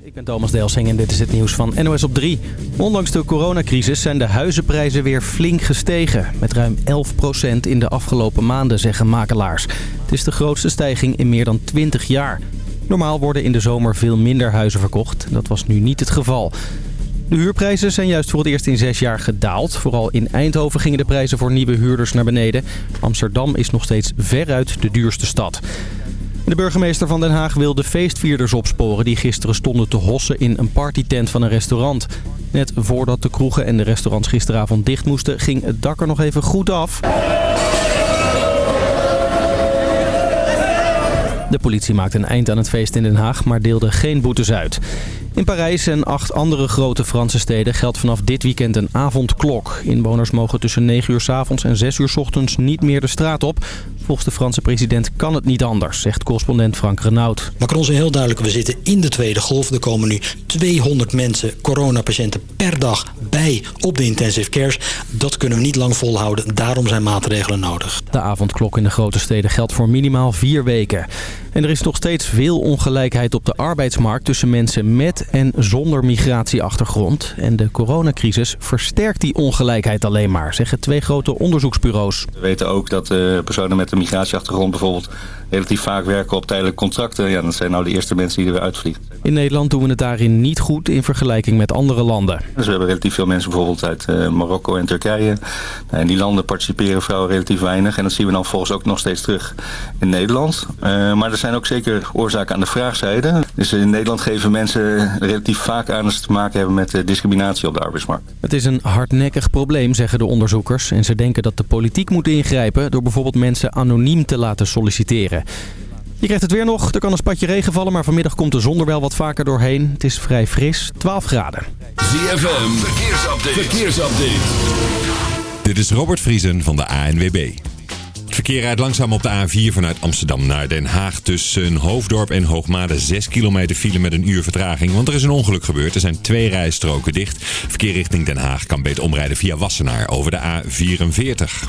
Ik ben Thomas Delsing en dit is het nieuws van NOS op 3. Ondanks de coronacrisis zijn de huizenprijzen weer flink gestegen. Met ruim 11% in de afgelopen maanden, zeggen makelaars. Het is de grootste stijging in meer dan 20 jaar. Normaal worden in de zomer veel minder huizen verkocht. Dat was nu niet het geval. De huurprijzen zijn juist voor het eerst in zes jaar gedaald. Vooral in Eindhoven gingen de prijzen voor nieuwe huurders naar beneden. Amsterdam is nog steeds veruit de duurste stad. De burgemeester van Den Haag wil de feestvierders opsporen... die gisteren stonden te hossen in een partytent van een restaurant. Net voordat de kroegen en de restaurants gisteravond dicht moesten... ging het dak er nog even goed af. De politie maakte een eind aan het feest in Den Haag, maar deelde geen boetes uit. In Parijs en acht andere grote Franse steden geldt vanaf dit weekend een avondklok. Inwoners mogen tussen 9 uur s avonds en 6 uur s ochtends niet meer de straat op. Volgens de Franse president kan het niet anders, zegt correspondent Frank Renaud. Macron zei heel duidelijk, we zitten in de tweede golf. Er komen nu 200 mensen, coronapatiënten per dag bij op de intensive cares. Dat kunnen we niet lang volhouden, daarom zijn maatregelen nodig. De avondklok in de grote steden geldt voor minimaal vier weken. En er is nog steeds veel ongelijkheid op de arbeidsmarkt tussen mensen met en zonder migratieachtergrond. En de coronacrisis versterkt die ongelijkheid alleen maar, zeggen twee grote onderzoeksbureaus. We weten ook dat uh, personen met een migratieachtergrond bijvoorbeeld relatief vaak werken op tijdelijke contracten. Ja, dat zijn nou de eerste mensen die er weer uitvliegen. In Nederland doen we het daarin niet goed in vergelijking met andere landen. Dus we hebben relatief veel mensen bijvoorbeeld uit uh, Marokko en Turkije. Nou, in die landen participeren vrouwen relatief weinig. En dat zien we dan volgens ook nog steeds terug in Nederland. Uh, maar er zijn ook zeker oorzaken aan de vraagzijde. Dus in Nederland geven mensen relatief vaak aan dat ze te maken hebben met discriminatie op de arbeidsmarkt. Het is een hardnekkig probleem, zeggen de onderzoekers. En ze denken dat de politiek moet ingrijpen door bijvoorbeeld mensen anoniem te laten solliciteren. Je krijgt het weer nog. Er kan een spatje regen vallen, maar vanmiddag komt de zon er wel wat vaker doorheen. Het is vrij fris, 12 graden. ZFM, verkeersupdate. verkeersupdate. Dit is Robert Vriesen van de ANWB. Het verkeer rijdt langzaam op de A4 vanuit Amsterdam naar Den Haag. Tussen Hoofddorp en Hoogmade 6 kilometer file met een uur vertraging. Want er is een ongeluk gebeurd. Er zijn twee rijstroken dicht. Verkeer richting Den Haag kan beter omrijden via Wassenaar over de A44.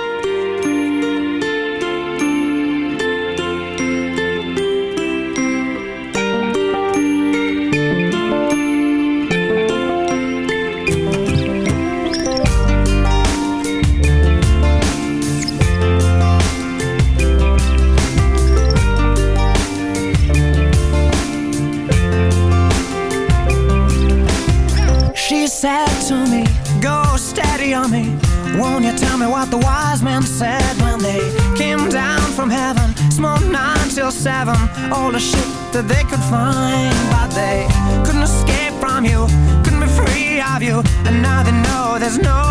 Said to me, go steady on me. Won't you tell me what the wise men said when they came down from heaven? Smoked nine till seven, all the shit that they could find. But they couldn't escape from you, couldn't be free of you. And now they know there's no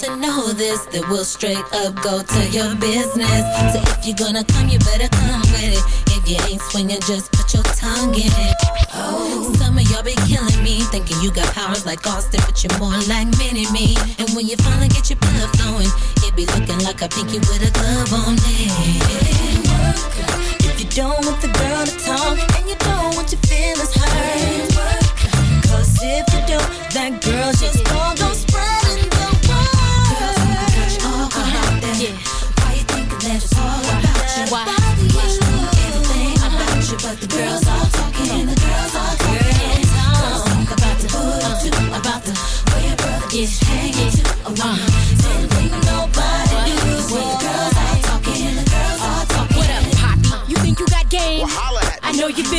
To know this, that we'll straight up go to your business. So if you're gonna come, you better come with it. If you ain't swinging, just put your tongue in it. Oh, some of y'all be killing me, thinking you got powers like Austin, but you're more like Mini Me. And when you finally get your blood flowing, it be looking like a pinky with a glove on it. You don't want the girl to talk, and you don't want your feelings hurt, cause if you don't, that girl just gon' go spreading the word. Yeah. Why you thinking that it's all about you? Why? Watch everything about you, but the girls all talking, and the girls all talking. Girls talk about the booty too, about the way your brother is hanging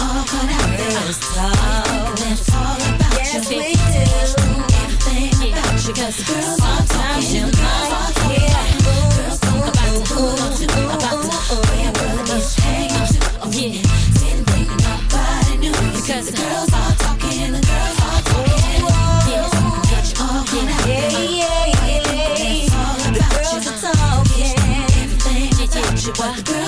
All cut out there. Let's talk. It's all about Yes, you. we do. Everything about the girls talking. The girls talking. Girls about you about you. About you. But the girls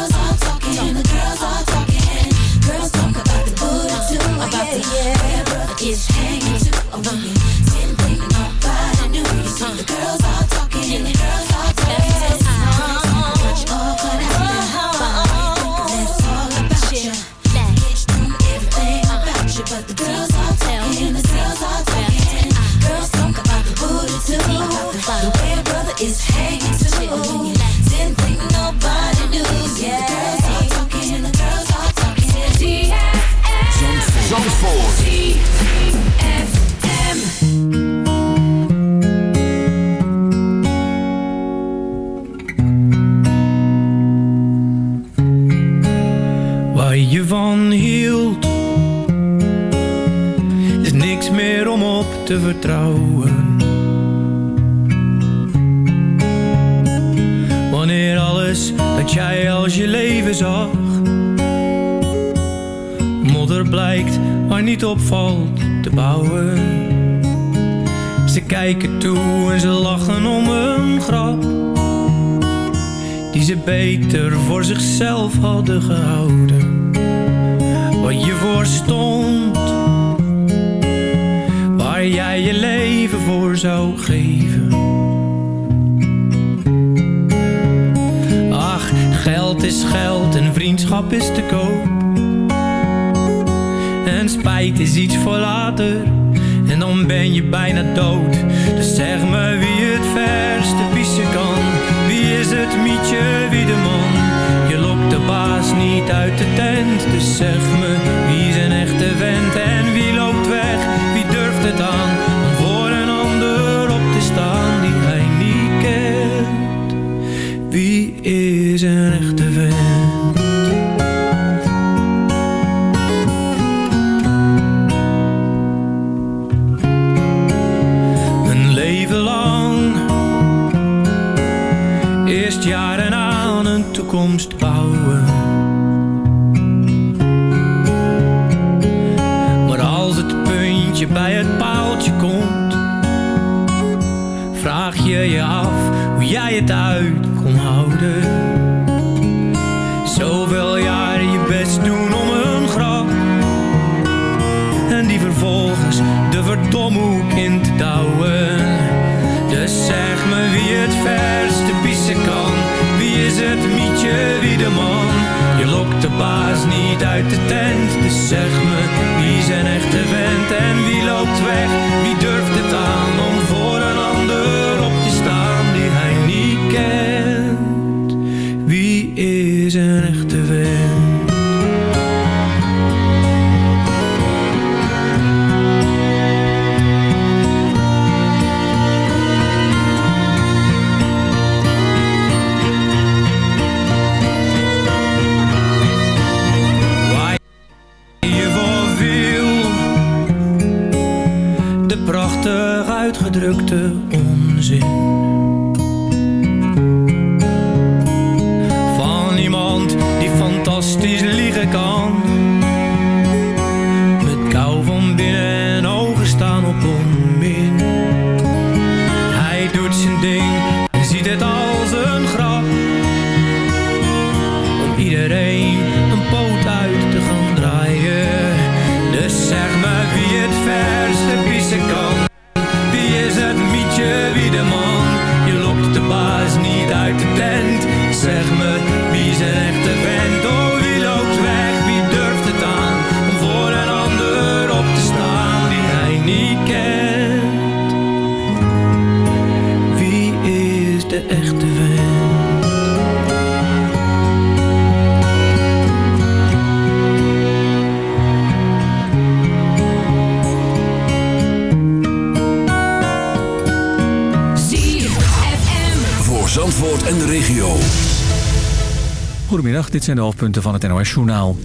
hadden gehouden. Wat je voor stond, waar jij je leven voor zou geven. Ach, geld is geld en vriendschap is te koop. En spijt is iets voor later, en dan ben je bijna dood. pouco dit zijn de hoofdpunten van het NOS-journaal.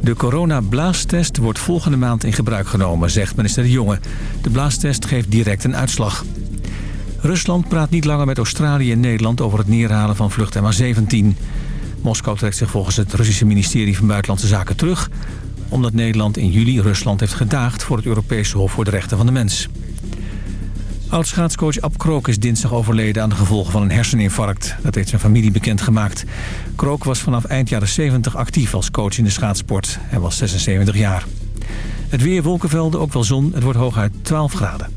De coronablaastest wordt volgende maand in gebruik genomen, zegt minister Jonge. De blaastest geeft direct een uitslag. Rusland praat niet langer met Australië en Nederland over het neerhalen van vlucht MH17. Moskou trekt zich volgens het Russische ministerie van Buitenlandse Zaken terug... omdat Nederland in juli Rusland heeft gedaagd voor het Europese Hof voor de Rechten van de Mens. Oud-schaatscoach Ab Krook is dinsdag overleden aan de gevolgen van een herseninfarct. Dat heeft zijn familie bekendgemaakt. Krook was vanaf eind jaren 70 actief als coach in de schaatsport. Hij was 76 jaar. Het weer, wolkenvelden, ook wel zon. Het wordt hooguit 12 graden.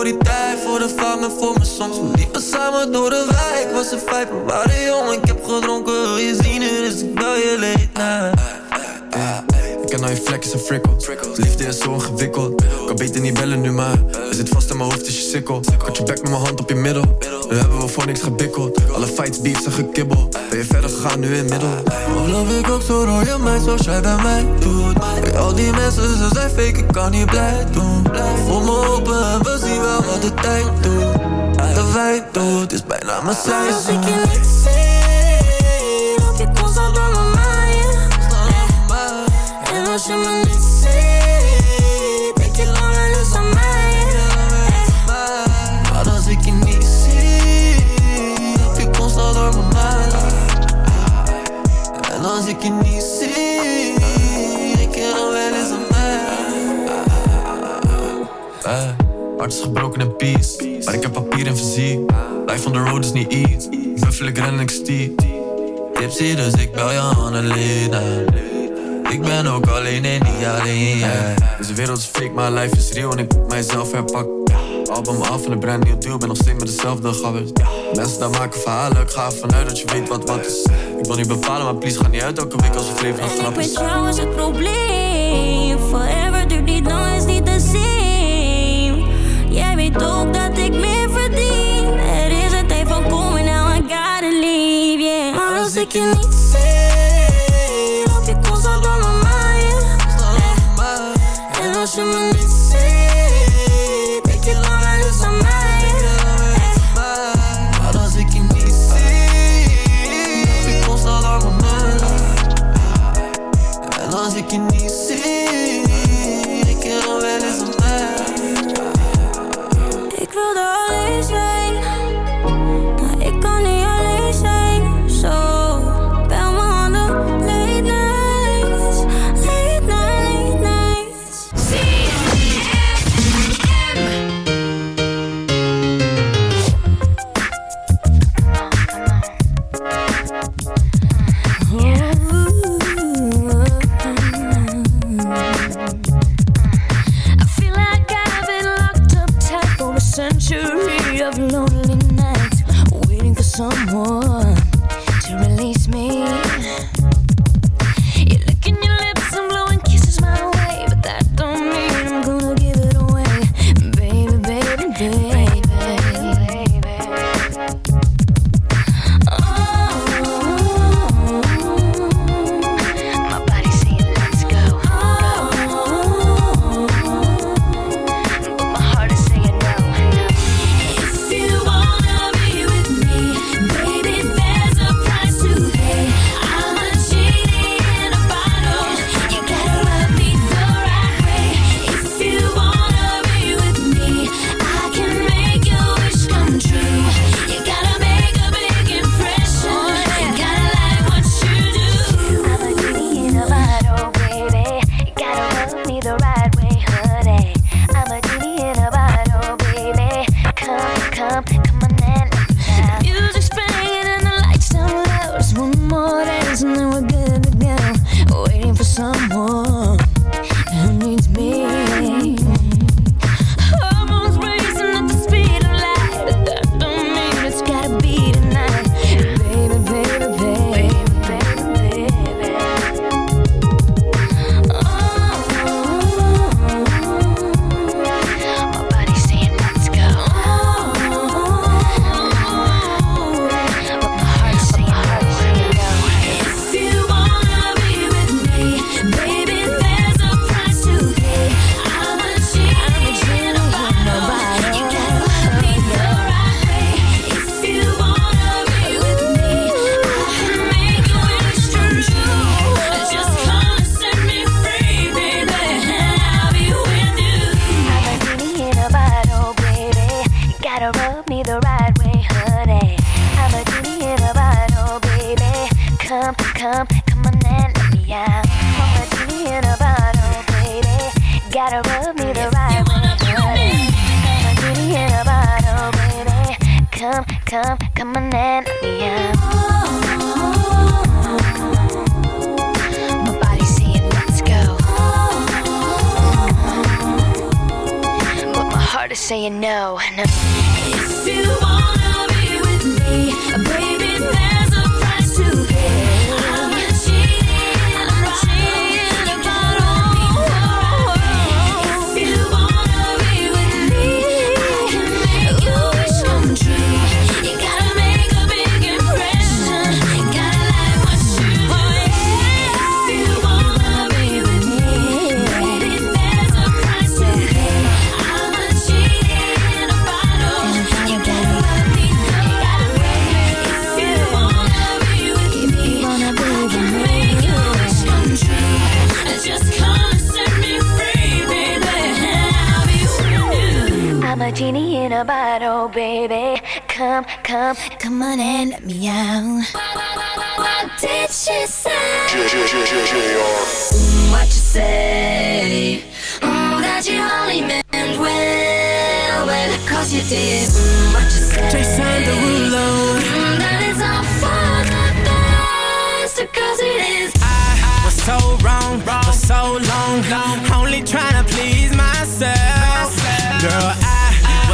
Voor die tijd, voor de vangen voor me soms We liepen samen door de wijk, was een vijf, we waren jong Ik heb gedronken, wil je zien het, dus ik bel je late night Ik ken al je vlek is een frikkel. Liefde is zo ingewikkeld. Kan beter niet bellen nu, maar er zit vast in mijn hoofd is je sikkel. Ik had je bek met mijn hand op je middel. Nu hebben we voor niks gebikkeld. Alle fights, beefs en gekibbel. Ben je verder gegaan nu in middel? Of love ik ook zo rode meid zoals jij bij mij doet Bij al die mensen, ze zijn fake, ik kan niet blij doen Voel me open en we zien wel wat de tijd doet De wijn doet, is bijna mijn ik seizoen je loop je constant door mijn. En als je me gebroken in peace. Maar ik heb papier en fysiek. Life on the road is niet iets. Buffel, ik ren en ik stier. Tipsy, dus ik bel je Annelena Ik ben ook alleen en niet alleen, yeah. Deze wereld is fake, maar life is real en ik moet mijzelf herpakken. Album af en een brand nieuw deal, ben nog steeds met dezelfde gabbers. Mensen daar maken verhalen, ik ga ervan uit dat je weet wat wat is. Ik wil niet bepalen, maar please ga niet uit elke week als het leven nog En ik grap ben is. trouwens het probleem. Forever duurt niet lang, is niet weet ook dat ik meer verdien. Er is een tijd van komen, now I gotta leave, yeah. Maar als ik je niet the right Oh, baby, come, come, come on and let me out. What did she say? Mm, what you say? Oh, that you only meant well, well, cause you did. Mm, what you say? Jason Derulo. Mm, that is all for the best, cause it is so wrong, wrong for so long, long. Only trying to please myself. Girl, I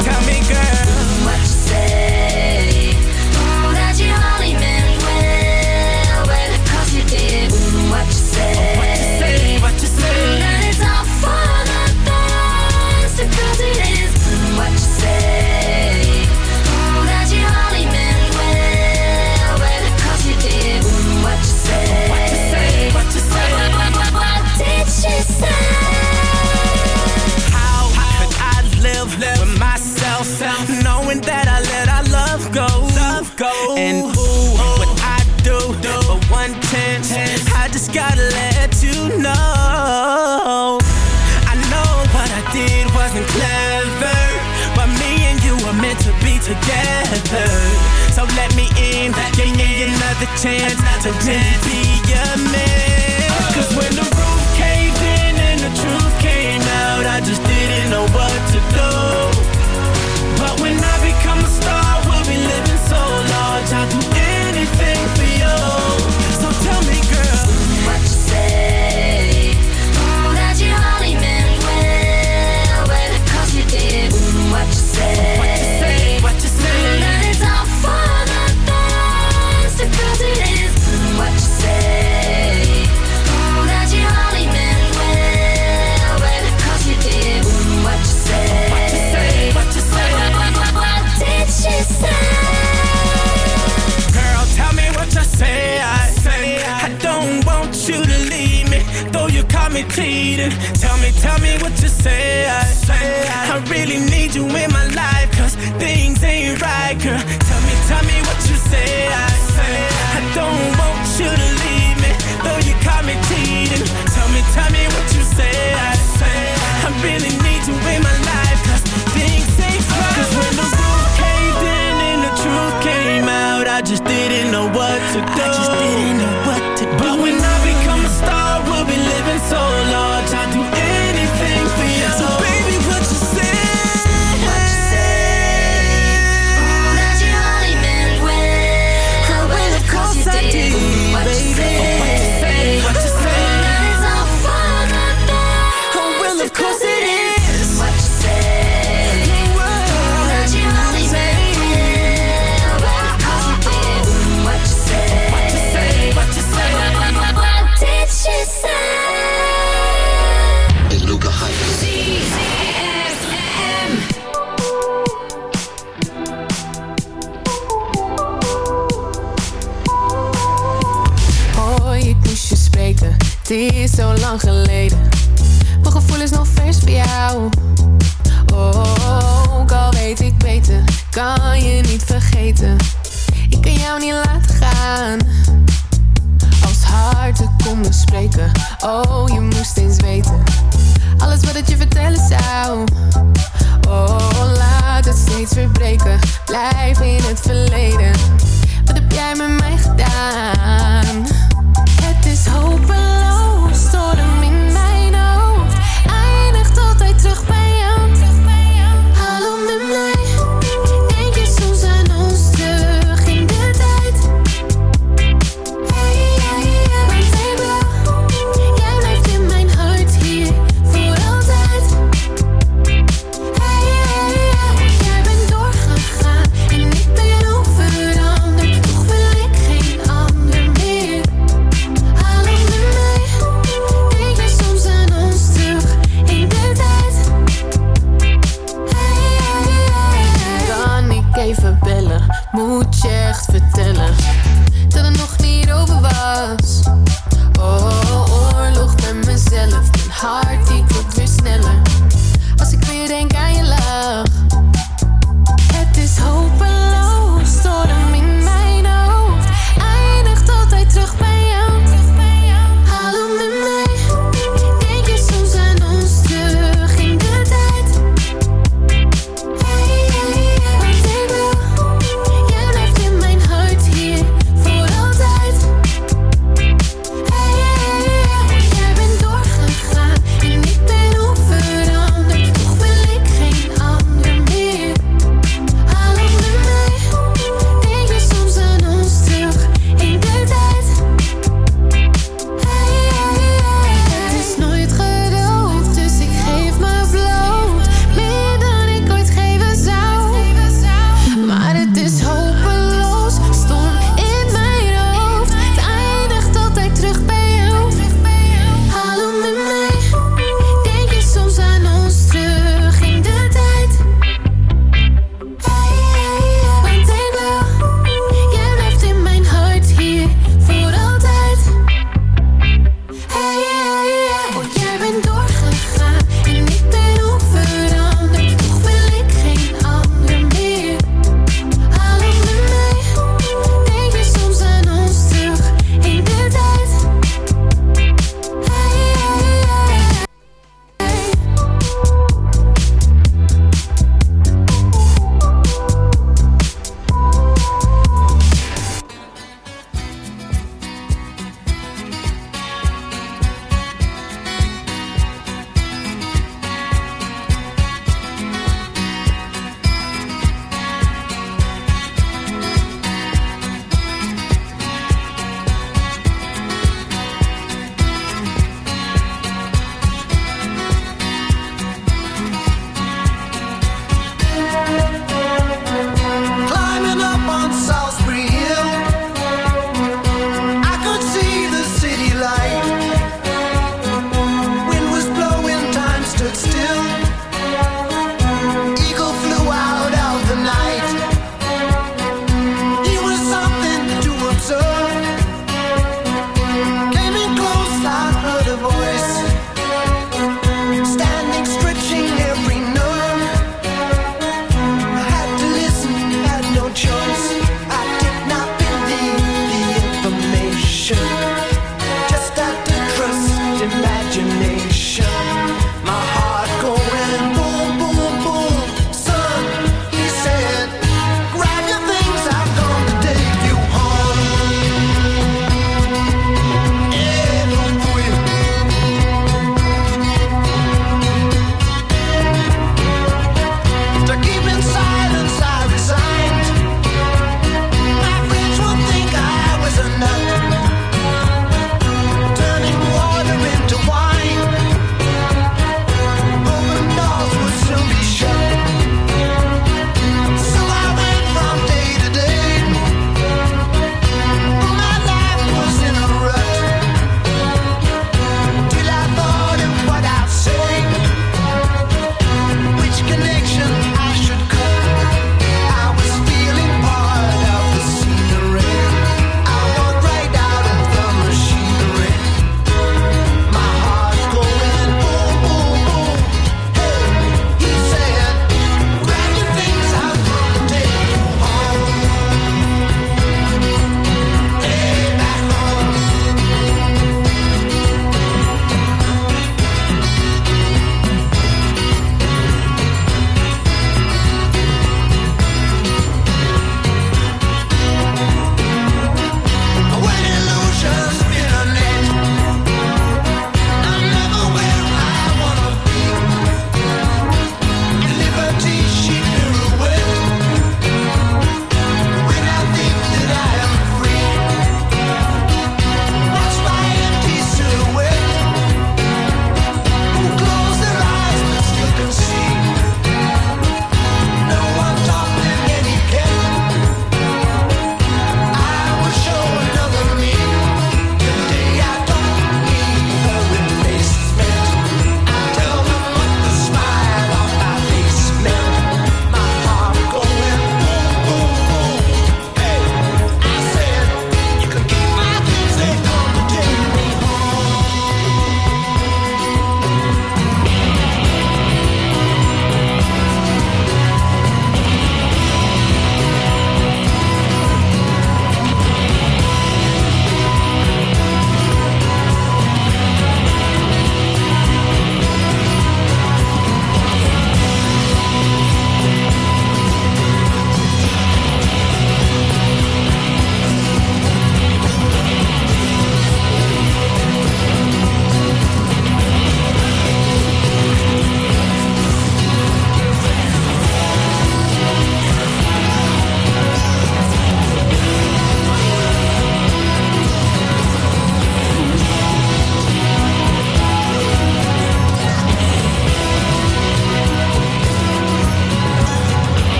Tell me, girl. together. So let me in, let give me, in. another chance another to chance. be a man.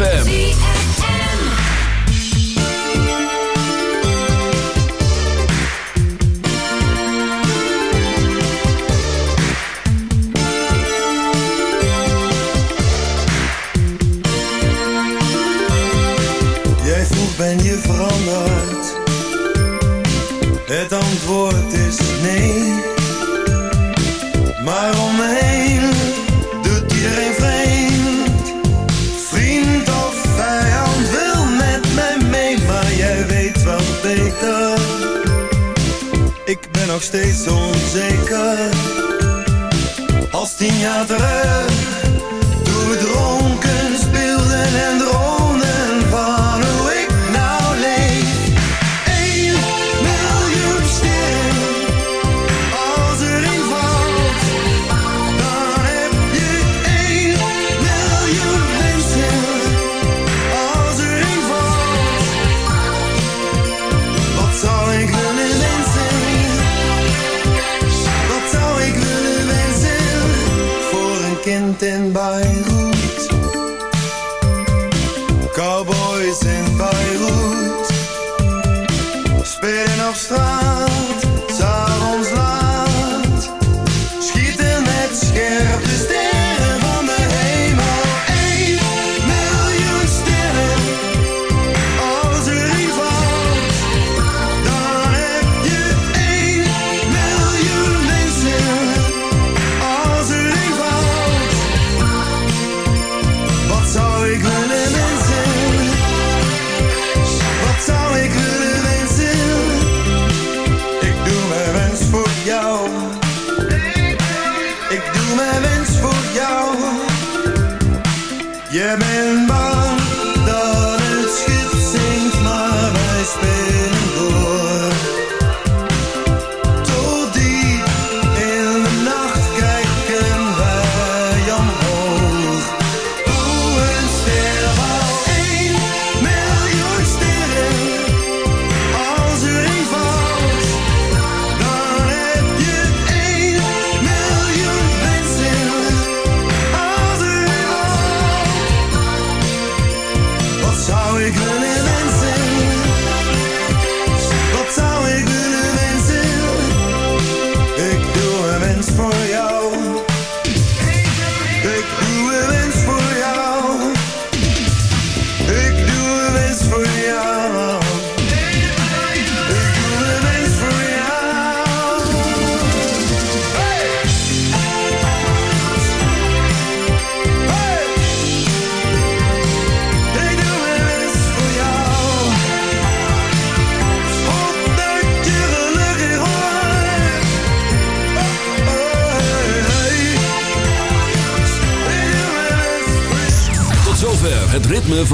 ZFM.